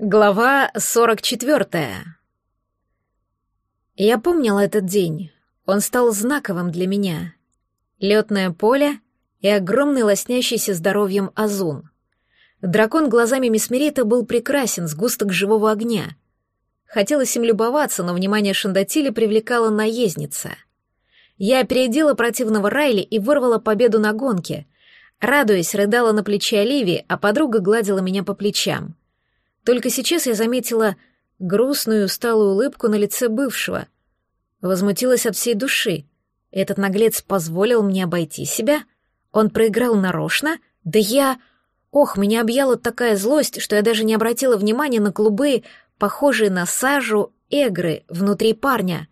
Глава 44. Я помнила этот день. Он стал знаковым для меня. Летное поле и огромный лоснящийся здоровьем Азун. Дракон глазами Месмерита был прекрасен, сгусток живого огня. Хотелось им любоваться, но внимание Шандатили привлекала наездница. Я опередила противного Райли и вырвала победу на гонке. Радуясь, рыдала на плече Оливии, а подруга гладила меня по плечам — только сейчас я заметила грустную, усталую улыбку на лице бывшего. Возмутилась от всей души. Этот наглец позволил мне обойти себя? Он проиграл нарочно? Да я... Ох, меня объяла такая злость, что я даже не обратила внимания на клубы, похожие на сажу, эгры внутри парня.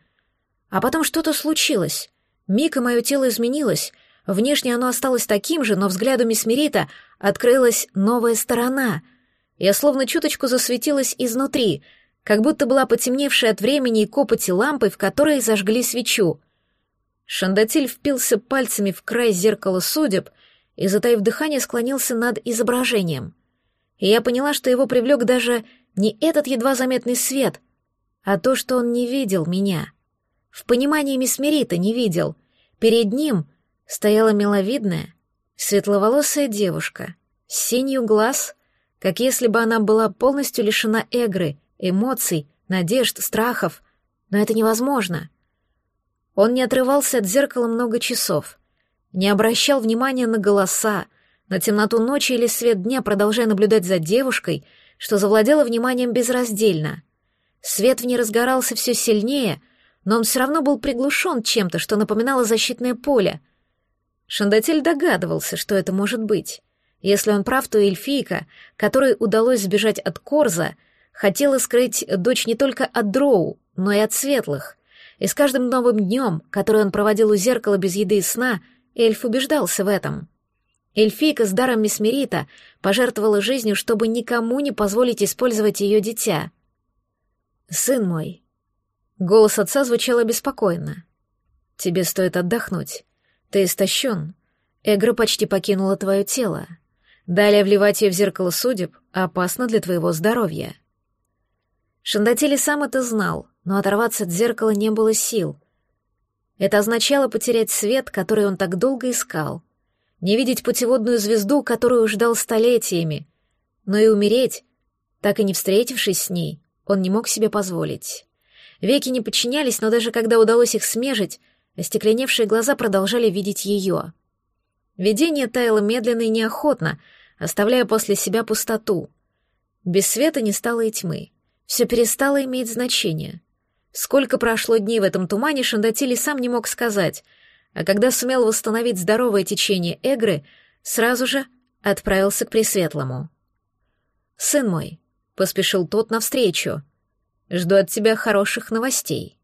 А потом что-то случилось. Миг и мое тело изменилось. Внешне оно осталось таким же, но взгляду Мисмерита открылась новая сторона — я словно чуточку засветилась изнутри, как будто была потемневшая от времени и копоти лампой, в которой зажгли свечу. Шандатиль впился пальцами в край зеркала судеб и, затаив дыхание, склонился над изображением. И я поняла, что его привлек даже не этот едва заметный свет, а то, что он не видел меня. В понимании Месмерита не видел. Перед ним стояла миловидная, светловолосая девушка с синью глаз как если бы она была полностью лишена эгры, эмоций, надежд, страхов. Но это невозможно. Он не отрывался от зеркала много часов, не обращал внимания на голоса, на темноту ночи или свет дня, продолжая наблюдать за девушкой, что завладела вниманием безраздельно. Свет в ней разгорался все сильнее, но он все равно был приглушен чем-то, что напоминало защитное поле. Шандатель догадывался, что это может быть. Если он прав, то эльфийка, которой удалось сбежать от Корза, хотела скрыть дочь не только от дроу, но и от светлых. И с каждым новым днем, который он проводил у зеркала без еды и сна, эльф убеждался в этом. Эльфийка с даром Месмерита пожертвовала жизнью, чтобы никому не позволить использовать ее дитя. «Сын мой», — голос отца звучал обеспокоенно, — «тебе стоит отдохнуть. Ты истощен. Эгра почти покинула твое тело. Далее вливать ее в зеркало судеб опасно для твоего здоровья. Шандатели сам это знал, но оторваться от зеркала не было сил. Это означало потерять свет, который он так долго искал, не видеть путеводную звезду, которую ждал столетиями, но и умереть, так и не встретившись с ней, он не мог себе позволить. Веки не подчинялись, но даже когда удалось их смежить, остекленевшие глаза продолжали видеть ее. Видение таяло медленно и неохотно, оставляя после себя пустоту. Без света не стало и тьмы. Все перестало иметь значение. Сколько прошло дней в этом тумане, Шандатили сам не мог сказать, а когда сумел восстановить здоровое течение Эгры, сразу же отправился к Пресветлому. «Сын мой», — поспешил тот навстречу, — «жду от тебя хороших новостей».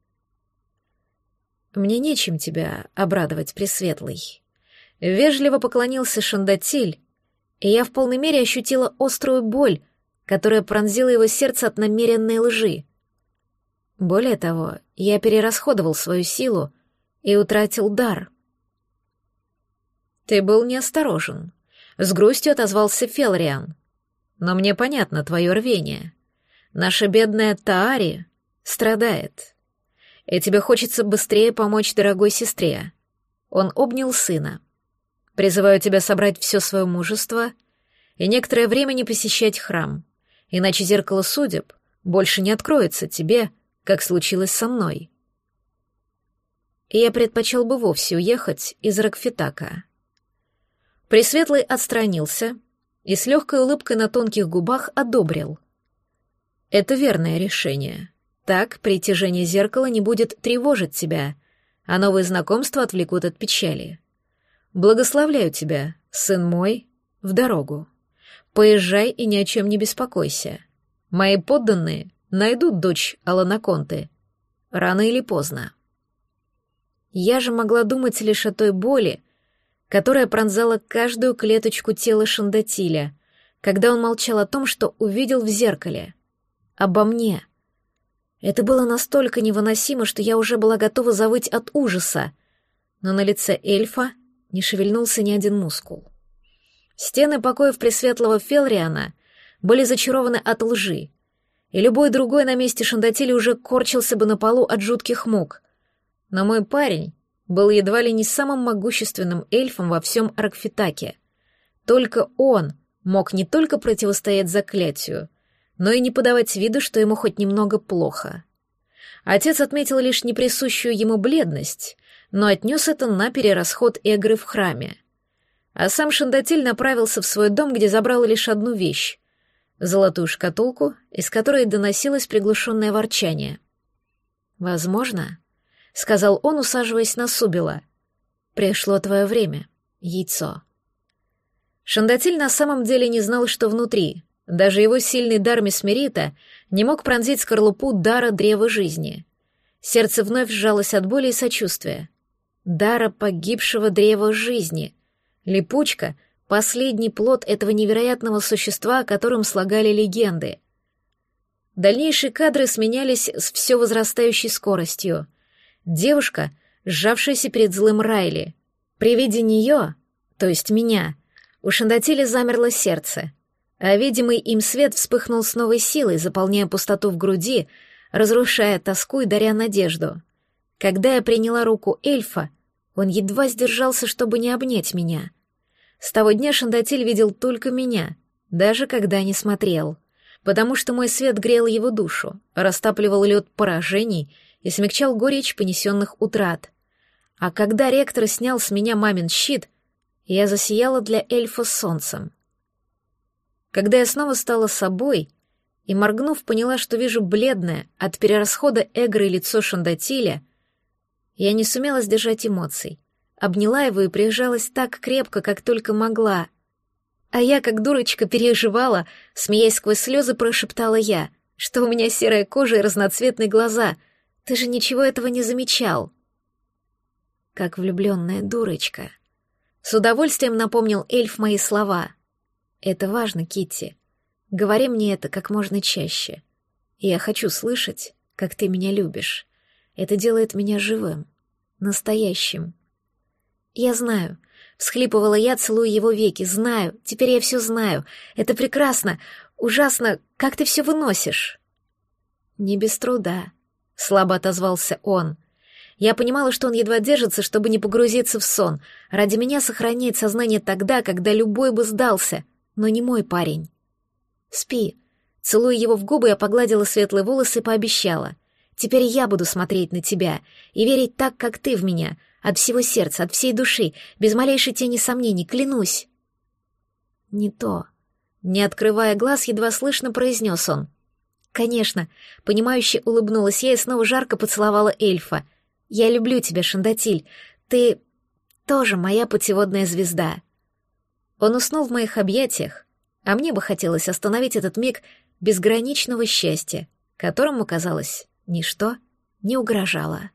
«Мне нечем тебя обрадовать, Пресветлый». Вежливо поклонился Шандатиль, и я в полной мере ощутила острую боль, которая пронзила его сердце от намеренной лжи. Более того, я перерасходовал свою силу и утратил дар. «Ты был неосторожен», — с грустью отозвался Фелриан. «Но мне понятно твое рвение. Наша бедная Таари страдает, и тебе хочется быстрее помочь дорогой сестре». Он обнял сына. Призываю тебя собрать все свое мужество и некоторое время не посещать храм, иначе зеркало судеб больше не откроется тебе, как случилось со мной. И я предпочел бы вовсе уехать из Рокфитака. Пресветлый отстранился и с легкой улыбкой на тонких губах одобрил. Это верное решение. Так притяжение зеркала не будет тревожить тебя, а новые знакомства отвлекут от печали. Благословляю тебя, сын мой, в дорогу. Поезжай и ни о чем не беспокойся. Мои подданные найдут дочь Аланаконты. Рано или поздно. Я же могла думать лишь о той боли, которая пронзала каждую клеточку тела Шандатиля, когда он молчал о том, что увидел в зеркале. Обо мне. Это было настолько невыносимо, что я уже была готова завыть от ужаса, но на лице эльфа не шевельнулся ни один мускул. Стены покоев Пресветлого Фелриана были зачарованы от лжи, и любой другой на месте Шандатили уже корчился бы на полу от жутких мук. Но мой парень был едва ли не самым могущественным эльфом во всем Аркфитаке. Только он мог не только противостоять заклятию, но и не подавать виду, что ему хоть немного плохо. Отец отметил лишь неприсущую ему бледность, но отнес это на перерасход Эгры в храме. А сам Шандатель направился в свой дом, где забрал лишь одну вещь — золотую шкатулку, из которой доносилось приглушенное ворчание. «Возможно», — сказал он, усаживаясь на Субила, — «пришло твое время, яйцо». Шандатель на самом деле не знал, что внутри. Даже его сильный дар Месмерита не мог пронзить скорлупу дара древа жизни. Сердце вновь сжалось от боли и сочувствия. Дара погибшего древа жизни. Липучка — последний плод этого невероятного существа, о котором слагали легенды. Дальнейшие кадры сменялись с все возрастающей скоростью. Девушка, сжавшаяся перед злым Райли. При виде нее, то есть меня, у Шандатили замерло сердце, а видимый им свет вспыхнул с новой силой, заполняя пустоту в груди, разрушая тоску и даря надежду. Когда я приняла руку эльфа, он едва сдержался, чтобы не обнять меня. С того дня Шандатиль видел только меня, даже когда не смотрел, потому что мой свет грел его душу, растапливал лед поражений и смягчал горечь понесенных утрат. А когда ректор снял с меня мамин щит, я засияла для эльфа солнцем. Когда я снова стала собой и, моргнув, поняла, что вижу бледное от перерасхода эгры лицо Шандатиля, я не сумела сдержать эмоций. Обняла его и прижалась так крепко, как только могла. А я, как дурочка, переживала, смеясь сквозь слезы, прошептала я, что у меня серая кожа и разноцветные глаза. Ты же ничего этого не замечал. Как влюбленная дурочка. С удовольствием напомнил эльф мои слова. Это важно, Китти. Говори мне это как можно чаще. Я хочу слышать, как ты меня любишь. Это делает меня живым, настоящим. Я знаю. Всхлипывала я, целуя его веки. Знаю. Теперь я все знаю. Это прекрасно. Ужасно. Как ты все выносишь? Не без труда. Слабо отозвался он. Я понимала, что он едва держится, чтобы не погрузиться в сон. Ради меня сохраняет сознание тогда, когда любой бы сдался. Но не мой парень. Спи. Целуя его в губы, я погладила светлые волосы и пообещала. Теперь я буду смотреть на тебя и верить так, как ты в меня, от всего сердца, от всей души, без малейшей тени сомнений, клянусь. Не то. Не открывая глаз, едва слышно произнес он. Конечно, понимающе улыбнулась я и снова жарко поцеловала эльфа. Я люблю тебя, Шандатиль. Ты тоже моя путеводная звезда. Он уснул в моих объятиях, а мне бы хотелось остановить этот миг безграничного счастья, которому, казалось, ничто не угрожало.